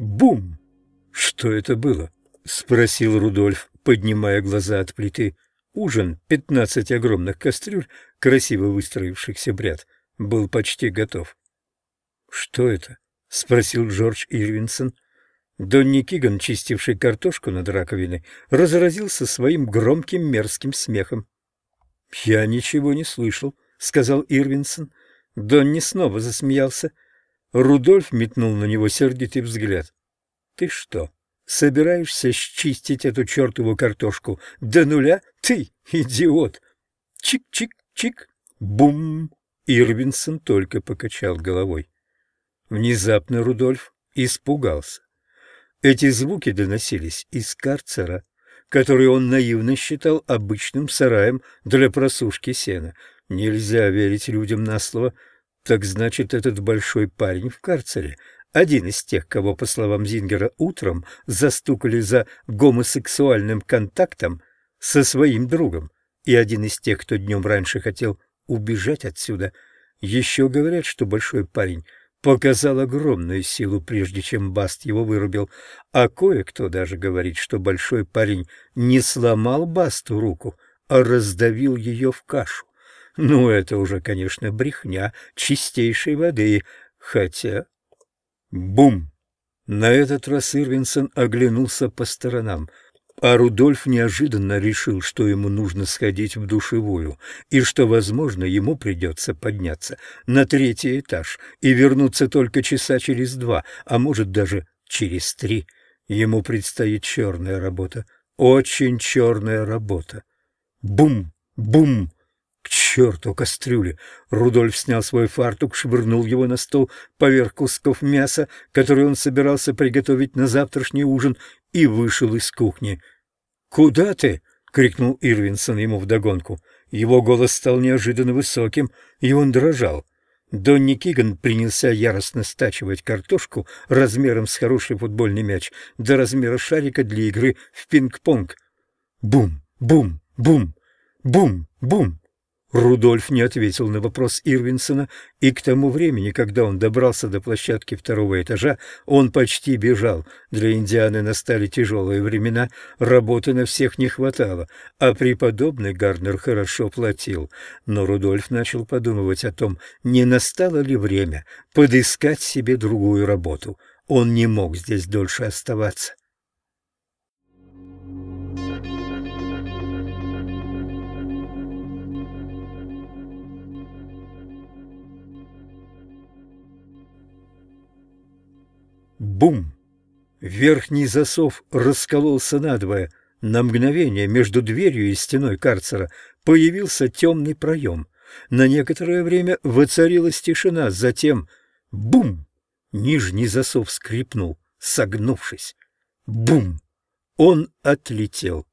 Бум! Что это было? — спросил Рудольф, поднимая глаза от плиты. Ужин, пятнадцать огромных кастрюль, красиво выстроившихся в ряд, был почти готов. — Что это? — спросил Джордж Ирвинсон. Донни Киган, чистивший картошку над раковиной, разразился своим громким мерзким смехом. — Я ничего не слышал, — сказал Ирвинсон. Донни снова засмеялся. Рудольф метнул на него сердитый взгляд. — Ты что, собираешься счистить эту чертову картошку до нуля? Ты, идиот! Чик-чик-чик! Бум! Ирвинсон только покачал головой. Внезапно Рудольф испугался. Эти звуки доносились из карцера, который он наивно считал обычным сараем для просушки сена. Нельзя верить людям на слово. Так значит, этот большой парень в карцере один из тех, кого, по словам Зингера, утром застукали за гомосексуальным контактом со своим другом, и один из тех, кто днем раньше хотел убежать отсюда. Еще говорят, что большой парень показал огромную силу, прежде чем Баст его вырубил, а кое-кто даже говорит, что большой парень не сломал Басту руку, а раздавил ее в кашу. Ну, это уже, конечно, брехня чистейшей воды, хотя Бум! На этот раз Ирвинсон оглянулся по сторонам, а Рудольф неожиданно решил, что ему нужно сходить в душевую, и что, возможно, ему придется подняться на третий этаж и вернуться только часа через два, а может даже через три. Ему предстоит черная работа, очень черная работа. Бум! Бум! Черту кастрюли! Рудольф снял свой фартук, швырнул его на стол поверх кусков мяса, которые он собирался приготовить на завтрашний ужин, и вышел из кухни. «Куда ты?» — крикнул Ирвинсон ему вдогонку. Его голос стал неожиданно высоким, и он дрожал. Донни Киган принялся яростно стачивать картошку размером с хороший футбольный мяч до размера шарика для игры в пинг-понг. Бум, бум, бум, бум, бум. Рудольф не ответил на вопрос Ирвинсона, и к тому времени, когда он добрался до площадки второго этажа, он почти бежал. Для Индианы настали тяжелые времена, работы на всех не хватало, а преподобный Гарнер хорошо платил. Но Рудольф начал подумывать о том, не настало ли время подыскать себе другую работу. Он не мог здесь дольше оставаться. Бум! Верхний засов раскололся надвое. На мгновение между дверью и стеной карцера появился темный проем. На некоторое время воцарилась тишина, затем — бум! Нижний засов скрипнул, согнувшись. Бум! Он отлетел.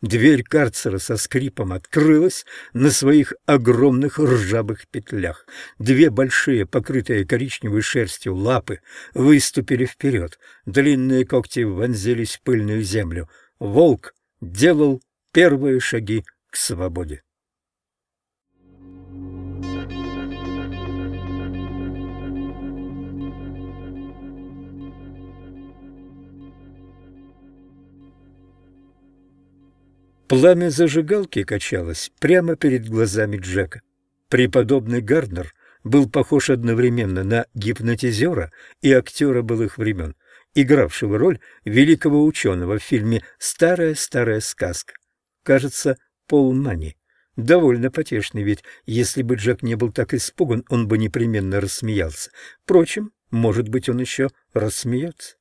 Дверь карцера со скрипом открылась на своих огромных ржавых петлях. Две большие, покрытые коричневой шерстью лапы выступили вперед. Длинные когти вонзились в пыльную землю. Волк делал первые шаги к свободе. Пламя зажигалки качалось прямо перед глазами Джека. Преподобный Гарднер был похож одновременно на гипнотизера и актера былых времен, игравшего роль великого ученого в фильме «Старая-старая сказка». Кажется, Пол Мани. Довольно потешный, ведь если бы Джек не был так испуган, он бы непременно рассмеялся. Впрочем, может быть, он еще рассмеется.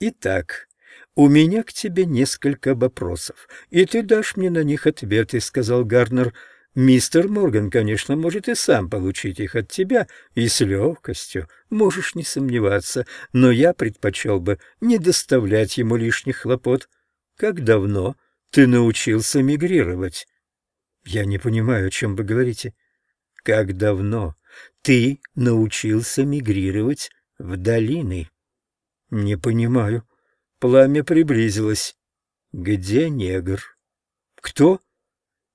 Итак, «У меня к тебе несколько вопросов, и ты дашь мне на них ответы», — сказал Гарнер. «Мистер Морган, конечно, может и сам получить их от тебя, и с легкостью, можешь не сомневаться, но я предпочел бы не доставлять ему лишних хлопот. Как давно ты научился мигрировать?» «Я не понимаю, о чем вы говорите». «Как давно ты научился мигрировать в долины?» «Не понимаю». Пламя приблизилось. «Где негр?» «Кто?»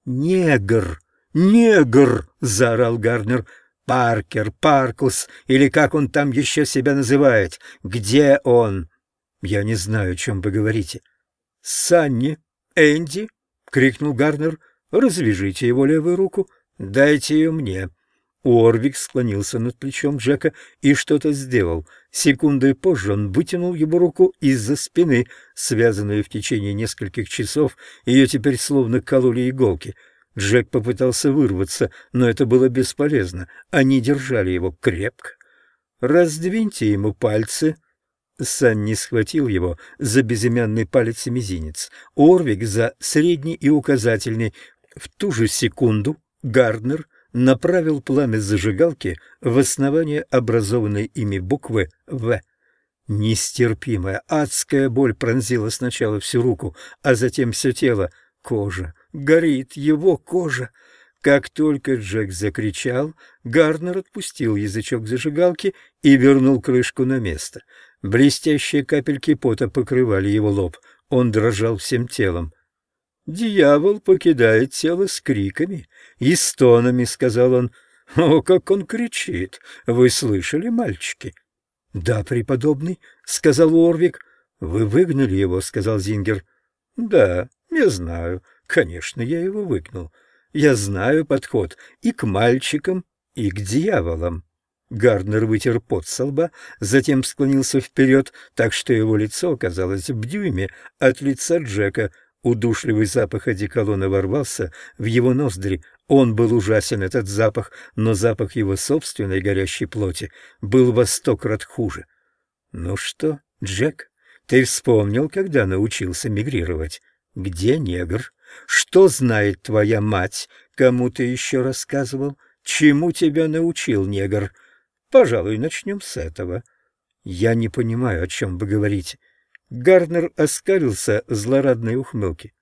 «Негр! Негр!» — заорал Гарнер. Паркер, Паркус, или как он там еще себя называет. Где он? Я не знаю, о чем вы говорите. Санни, Энди, — крикнул Гарнер, — развяжите его левую руку, дайте ее мне. Уорвик склонился над плечом Джека и что-то сделал. Секундой позже он вытянул его руку из-за спины, связанную в течение нескольких часов, ее теперь словно кололи иголки. Джек попытался вырваться, но это было бесполезно. Они держали его крепко. «Раздвиньте ему пальцы», Санни схватил его за безымянный палец и мизинец, Орвик за средний и указательный. В ту же секунду Гарднер направил пламя зажигалки в основание образованной ими буквы «В». Нестерпимая адская боль пронзила сначала всю руку, а затем все тело. Кожа. Горит его кожа. Как только Джек закричал, Гарнер отпустил язычок зажигалки и вернул крышку на место. Блестящие капельки пота покрывали его лоб. Он дрожал всем телом. «Дьявол покидает тело с криками и стонами», — сказал он. «О, как он кричит! Вы слышали, мальчики?» «Да, преподобный», — сказал Орвик. «Вы выгнали его», — сказал Зингер. «Да, я знаю. Конечно, я его выгнал. Я знаю подход и к мальчикам, и к дьяволам». Гарднер вытер пот со лба, затем склонился вперед, так что его лицо оказалось в дюйме от лица Джека. Удушливый запах одеколона ворвался в его ноздри. Он был ужасен, этот запах, но запах его собственной горящей плоти был во сто крат хуже. «Ну что, Джек, ты вспомнил, когда научился мигрировать? Где негр? Что знает твоя мать? Кому ты еще рассказывал? Чему тебя научил негр?» Пожалуй, начнем с этого. Я не понимаю, о чем вы говорите. Гарднер оскалился злорадной ухмылке.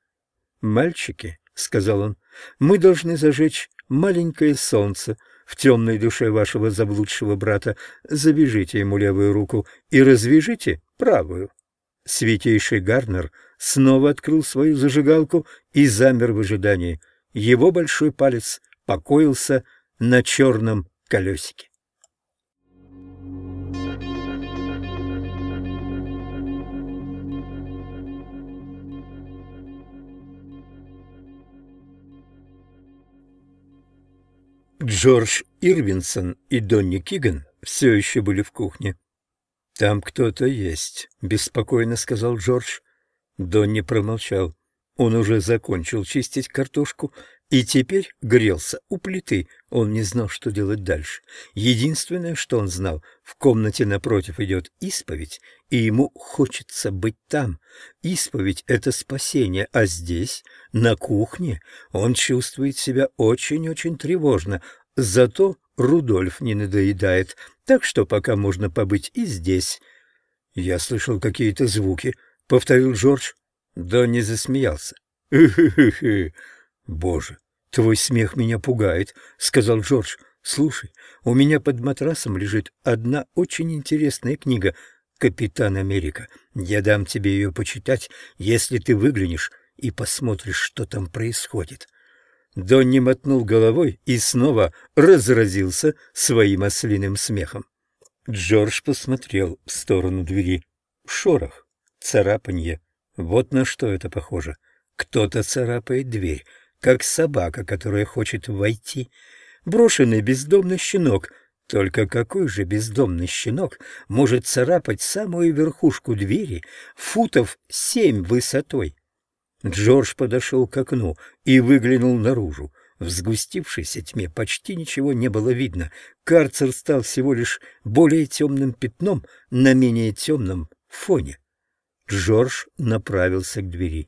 «Мальчики», — сказал он, — «мы должны зажечь маленькое солнце в темной душе вашего заблудшего брата. Завяжите ему левую руку и развяжите правую». Святейший Гарнер снова открыл свою зажигалку и замер в ожидании. Его большой палец покоился на черном колесике. Джордж Ирвинсон и Донни Киган все еще были в кухне. «Там кто-то есть», — беспокойно сказал Джордж. Донни промолчал. Он уже закончил чистить картошку и теперь грелся у плиты. Он не знал, что делать дальше. Единственное, что он знал, в комнате напротив идет исповедь, и ему хочется быть там. Исповедь — это спасение, а здесь, на кухне, он чувствует себя очень-очень тревожно. Зато Рудольф не надоедает, так что пока можно побыть и здесь. «Я слышал какие-то звуки», — повторил Джордж. Донни засмеялся. «Хы-хы-хы! Боже, твой смех меня пугает», — сказал Джордж. «Слушай, у меня под матрасом лежит одна очень интересная книга «Капитан Америка». Я дам тебе ее почитать, если ты выглянешь и посмотришь, что там происходит». Донни мотнул головой и снова разразился своим ослиным смехом. Джордж посмотрел в сторону двери. Шорох, царапанье. Вот на что это похоже. Кто-то царапает дверь, как собака, которая хочет войти. Брошенный бездомный щенок. Только какой же бездомный щенок может царапать самую верхушку двери футов семь высотой? Джордж подошел к окну и выглянул наружу. В сгустившейся тьме почти ничего не было видно. Карцер стал всего лишь более темным пятном на менее темном фоне. Джордж направился к двери.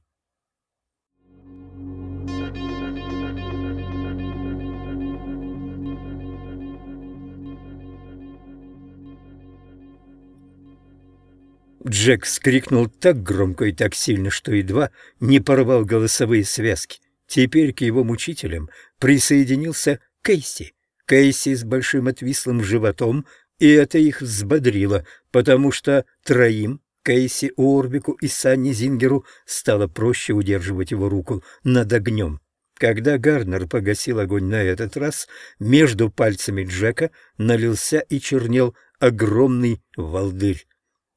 Джек скрикнул так громко и так сильно, что едва не порвал голосовые связки. Теперь к его мучителям присоединился Кейси. Кейси с большим отвислым животом, и это их взбодрило, потому что троим Кейси, Уорбику и Санни Зингеру стало проще удерживать его руку над огнем. Когда Гарнер погасил огонь на этот раз, между пальцами Джека налился и чернел огромный волдырь.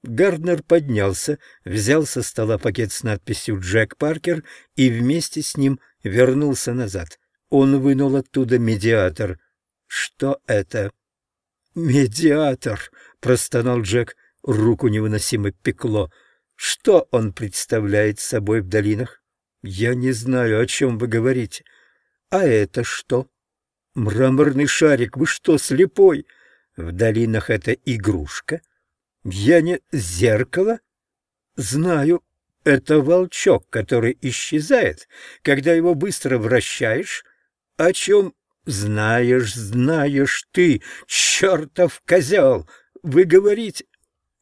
Гарднер поднялся, взял со стола пакет с надписью «Джек Паркер» и вместе с ним вернулся назад. Он вынул оттуда медиатор. «Что это?» «Медиатор!» — простонал Джек. Руку невыносимо пекло. «Что он представляет собой в долинах?» «Я не знаю, о чем вы говорите». «А это что?» «Мраморный шарик, вы что, слепой?» «В долинах это игрушка». «Я не зеркало?» «Знаю, это волчок, который исчезает, когда его быстро вращаешь. О чем знаешь, знаешь ты, чертов козел! Вы говорите...»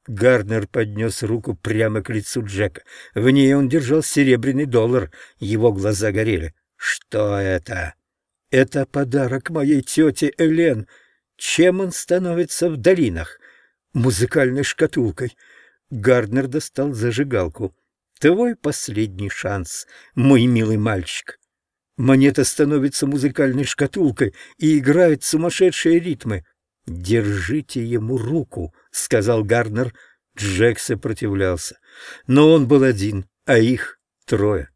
Гарнер поднес руку прямо к лицу Джека. В ней он держал серебряный доллар. Его глаза горели. «Что это?» «Это подарок моей тете Элен. Чем он становится в долинах?» «Музыкальной шкатулкой». Гарднер достал зажигалку. «Твой последний шанс, мой милый мальчик». Монета становится музыкальной шкатулкой и играет сумасшедшие ритмы. «Держите ему руку», — сказал Гарнер. Джек сопротивлялся. Но он был один, а их трое.